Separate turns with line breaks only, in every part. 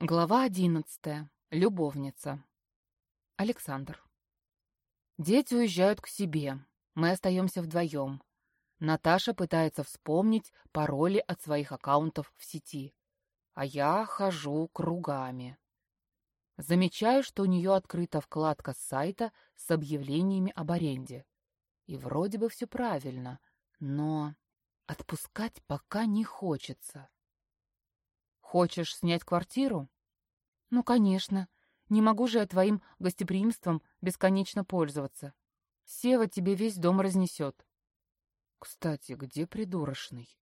Глава одиннадцатая. Любовница. Александр. Дети уезжают к себе. Мы остаемся вдвоем. Наташа пытается вспомнить пароли от своих аккаунтов в сети. А я хожу кругами. Замечаю, что у нее открыта вкладка с сайта с объявлениями об аренде. И вроде бы все правильно, но отпускать пока не хочется. Хочешь снять квартиру? Ну, конечно. Не могу же я твоим гостеприимством бесконечно пользоваться. Сева тебе весь дом разнесет. Кстати, где придурочный?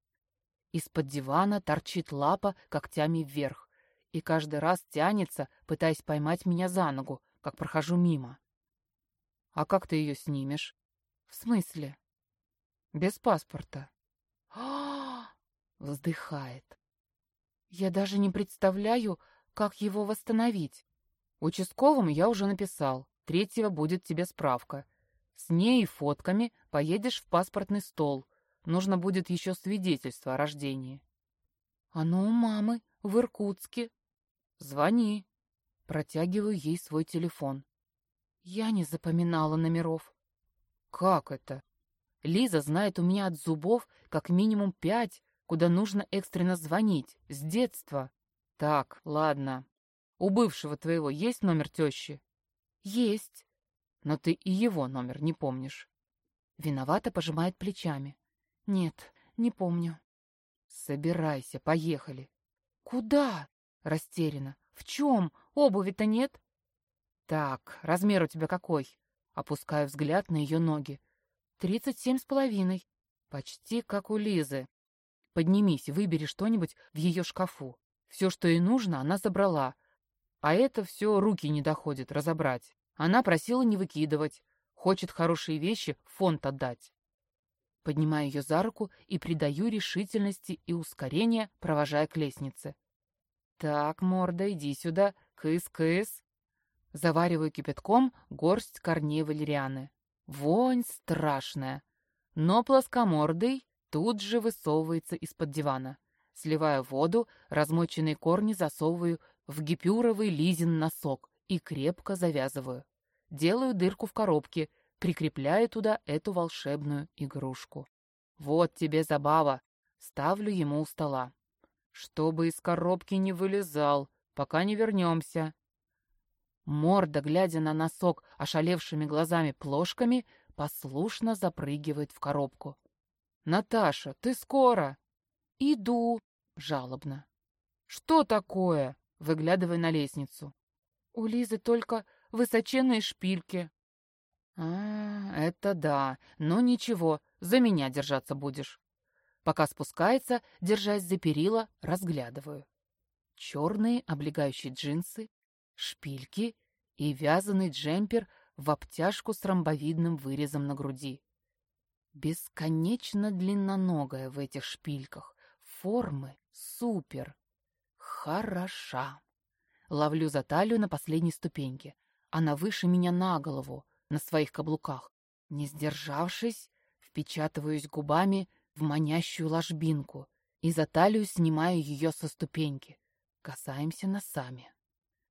Из-под дивана торчит лапа когтями вверх и каждый раз тянется, пытаясь поймать меня за ногу, как прохожу мимо. А как ты ее снимешь? В смысле? Без паспорта. Вздыхает. Я даже не представляю, как его восстановить. Участковым я уже написал. Третьего будет тебе справка. С ней и фотками поедешь в паспортный стол. Нужно будет еще свидетельство о рождении. Оно у мамы, в Иркутске. Звони. Протягиваю ей свой телефон. Я не запоминала номеров. Как это? Лиза знает у меня от зубов как минимум пять куда нужно экстренно звонить, с детства. Так, ладно. У бывшего твоего есть номер тещи? Есть. Но ты и его номер не помнишь. Виновато пожимает плечами. Нет, не помню. Собирайся, поехали. Куда? Растеряна. В чем? Обуви-то нет. Так, размер у тебя какой? Опускаю взгляд на ее ноги. Тридцать семь с половиной. Почти как у Лизы. Поднимись, выбери что-нибудь в ее шкафу. Все, что ей нужно, она забрала. А это все руки не доходит разобрать. Она просила не выкидывать. Хочет хорошие вещи в фонд отдать. Поднимаю ее за руку и придаю решительности и ускорения, провожая к лестнице. «Так, морда, иди сюда. Кыс-кыс». Завариваю кипятком горсть корней валерианы. Вонь страшная. Но плоскомордый тут же высовывается из-под дивана. Сливаю воду, размоченные корни засовываю в гипюровый Лизин носок и крепко завязываю. Делаю дырку в коробке, прикрепляю туда эту волшебную игрушку. Вот тебе забава. Ставлю ему у стола. Чтобы из коробки не вылезал, пока не вернемся. Морда, глядя на носок ошалевшими глазами-плошками, послушно запрыгивает в коробку. «Наташа, ты скоро?» «Иду», — жалобно. «Что такое?» — выглядывая на лестницу. «У Лизы только высоченные шпильки». «А, это да. Но ничего, за меня держаться будешь». Пока спускается, держась за перила, разглядываю. Черные облегающие джинсы, шпильки и вязаный джемпер в обтяжку с ромбовидным вырезом на груди. Бесконечно длинноногая в этих шпильках. Формы супер. Хороша. Ловлю за талию на последней ступеньке. Она выше меня на голову, на своих каблуках. Не сдержавшись, впечатываюсь губами в манящую ложбинку и за талию снимаю ее со ступеньки. Касаемся носами.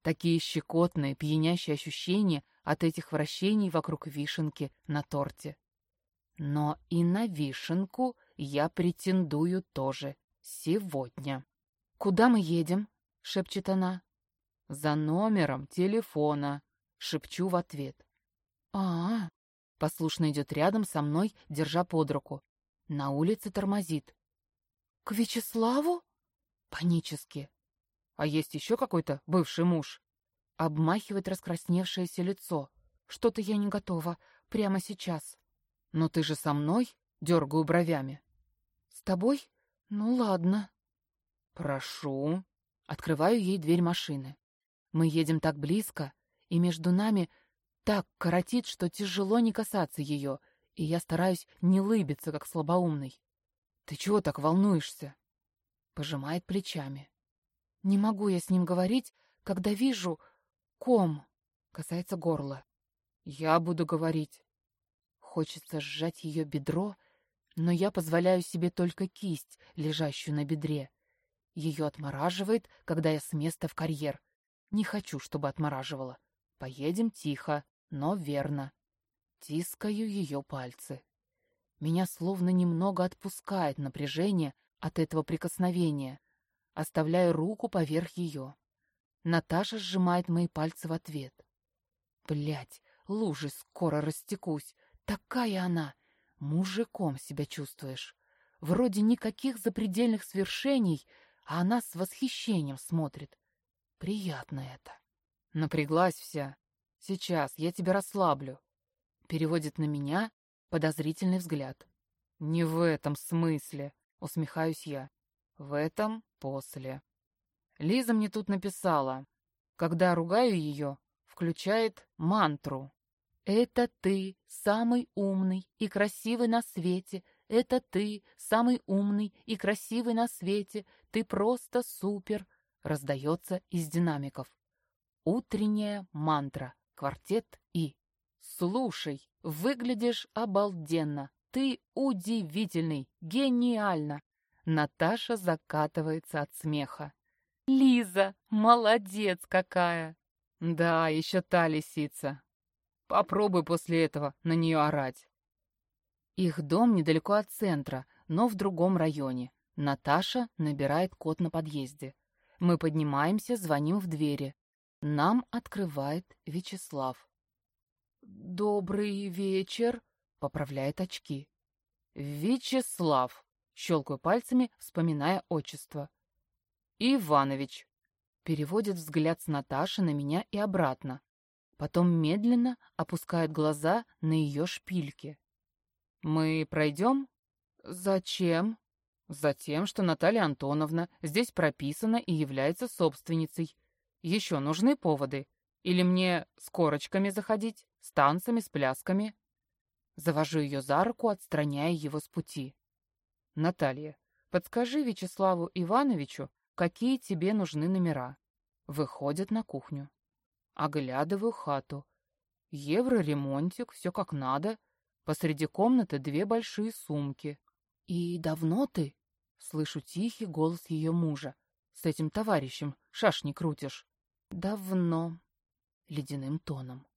Такие щекотные, пьянящие ощущения от этих вращений вокруг вишенки на торте. Но и на вишенку я претендую тоже сегодня. «Куда мы едем?» — шепчет она. «За номером телефона», — шепчу в ответ. а, -а, послушно идет рядом со мной, держа под руку. На улице тормозит. «К Вячеславу?» Панически. «А есть еще какой-то бывший муж?» Обмахивает раскрасневшееся лицо. «Что-то я не готова. Прямо сейчас». «Но ты же со мной?» — дергаю бровями. «С тобой? Ну ладно». «Прошу». Открываю ей дверь машины. Мы едем так близко, и между нами так коротит, что тяжело не касаться ее, и я стараюсь не лыбиться, как слабоумный. «Ты чего так волнуешься?» Пожимает плечами. «Не могу я с ним говорить, когда вижу ком», касается горла. «Я буду говорить». Хочется сжать ее бедро, но я позволяю себе только кисть, лежащую на бедре, Ее отмораживает, когда я с места в карьер. Не хочу, чтобы отмораживала. Поедем тихо, но верно. Тискаю ее пальцы. Меня словно немного отпускает напряжение от этого прикосновения. Оставляю руку поверх ее. Наташа сжимает мои пальцы в ответ. Блять, лужи скоро растекусь. Такая она. Мужиком себя чувствуешь. Вроде никаких запредельных свершений, а она с восхищением смотрит. Приятно это. Напряглась вся. Сейчас я тебя расслаблю. Переводит на меня подозрительный взгляд. Не в этом смысле, усмехаюсь я. В этом после. Лиза мне тут написала. Когда ругаю ее, включает мантру. «Это ты, самый умный и красивый на свете. Это ты, самый умный и красивый на свете. Ты просто супер!» раздается из динамиков. Утренняя мантра. Квартет И. «Слушай, выглядишь обалденно. Ты удивительный, гениально!» Наташа закатывается от смеха. «Лиза, молодец какая!» «Да, еще та лисица. Попробуй после этого на нее орать». Их дом недалеко от центра, но в другом районе. Наташа набирает код на подъезде. Мы поднимаемся, звоним в двери. Нам открывает Вячеслав. «Добрый вечер», — поправляет очки. «Вячеслав», — щелкаю пальцами, вспоминая отчество. «Иванович», — переводит взгляд с Наташи на меня и обратно. Потом медленно опускает глаза на ее шпильки. «Мы пройдем?» «Зачем?» «Затем, что Наталья Антоновна здесь прописана и является собственницей. Еще нужны поводы. Или мне с корочками заходить, с танцами, с плясками?» Завожу ее за руку, отстраняя его с пути. «Наталья, подскажи Вячеславу Ивановичу, какие тебе нужны номера?» Выходят на кухню. Оглядываю хату. Евро-ремонтик, все как надо. Посреди комнаты две большие сумки. «И давно ты?» Слышу тихий голос ее мужа. «С этим товарищем шашни крутишь». «Давно», — ледяным тоном.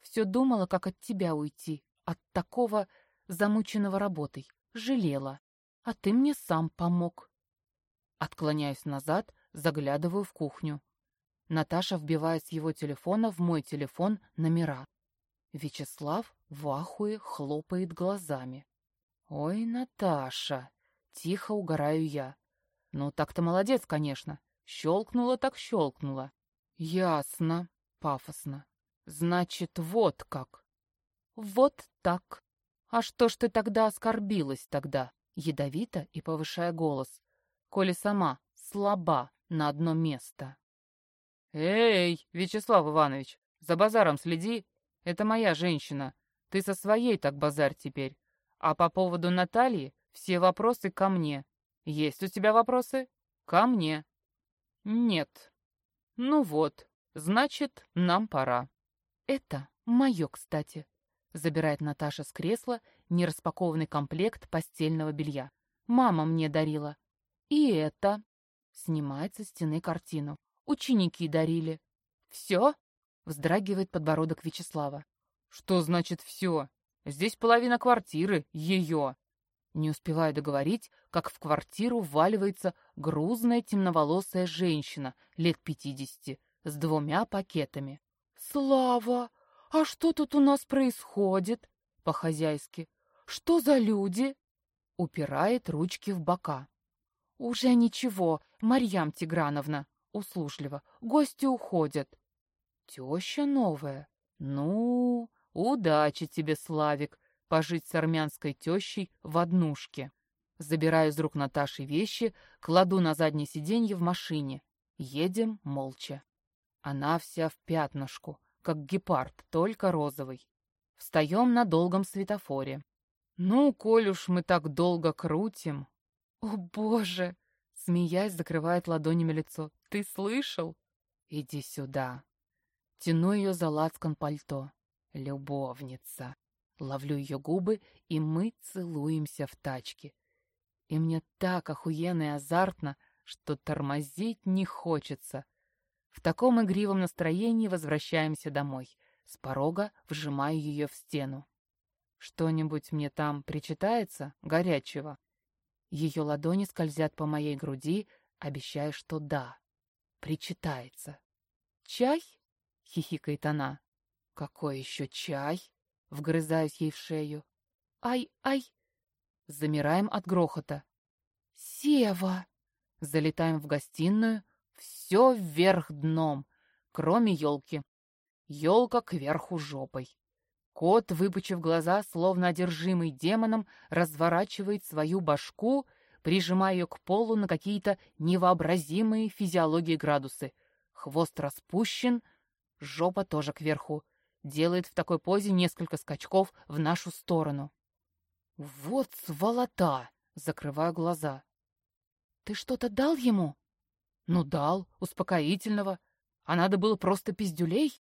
«Все думала, как от тебя уйти, от такого замученного работой. Жалела. А ты мне сам помог». Отклоняюсь назад, заглядываю в кухню. Наташа вбивает с его телефона в мой телефон номера. Вячеслав в ахуе хлопает глазами. «Ой, Наташа!» — тихо угораю я. «Ну, так-то молодец, конечно. Щелкнула так щелкнула». «Ясно», — пафосно. «Значит, вот как». «Вот так. А что ж ты тогда оскорбилась тогда?» Ядовито и повышая голос. «Коли сама слаба на одно место». «Эй, Вячеслав Иванович, за базаром следи. Это моя женщина. Ты со своей так базарь теперь. А по поводу Натальи все вопросы ко мне. Есть у тебя вопросы? Ко мне. Нет. Ну вот, значит, нам пора. Это мое, кстати. Забирает Наташа с кресла нераспакованный комплект постельного белья. Мама мне дарила. И это. Снимает со стены картину. Ученики дарили. Все? Вздрагивает подбородок Вячеслава. Что значит все? Здесь половина квартиры ее. Не успеваю договорить, как в квартиру вваливается грузная темноволосая женщина лет пятидесяти с двумя пакетами. «Слава! А что тут у нас происходит?» По-хозяйски. «Что за люди?» Упирает ручки в бока. «Уже ничего, Марьям Тиграновна!» Услужливо. «Гости уходят». «Теща новая? Ну, «Удачи тебе, Славик, пожить с армянской тещей в однушке». Забираю из рук Наташи вещи, кладу на заднее сиденье в машине. Едем молча. Она вся в пятнышку, как гепард, только розовый. Встаем на долгом светофоре. «Ну, коль уж мы так долго крутим...» «О, боже!» Смеясь, закрывает ладонями лицо. «Ты слышал?» «Иди сюда». Тяну ее за лацкан пальто. Любовница. Ловлю ее губы, и мы целуемся в тачке. И мне так охуенно и азартно, что тормозить не хочется. В таком игривом настроении возвращаемся домой. С порога вжимаю ее в стену. Что-нибудь мне там причитается горячего? Ее ладони скользят по моей груди, обещая, что да, причитается. «Чай?» — хихикает она. «Какой еще чай?» — вгрызаюсь ей в шею. «Ай, ай!» Замираем от грохота. «Сева!» Залетаем в гостиную. Все вверх дном, кроме елки. Елка кверху жопой. Кот, выпучив глаза, словно одержимый демоном, разворачивает свою башку, прижимая ее к полу на какие-то невообразимые физиологии градусы. Хвост распущен, жопа тоже кверху. Делает в такой позе несколько скачков в нашу сторону. «Вот сволота!» — закрываю глаза. «Ты что-то дал ему?» «Ну, дал, успокоительного. А надо было просто пиздюлей?»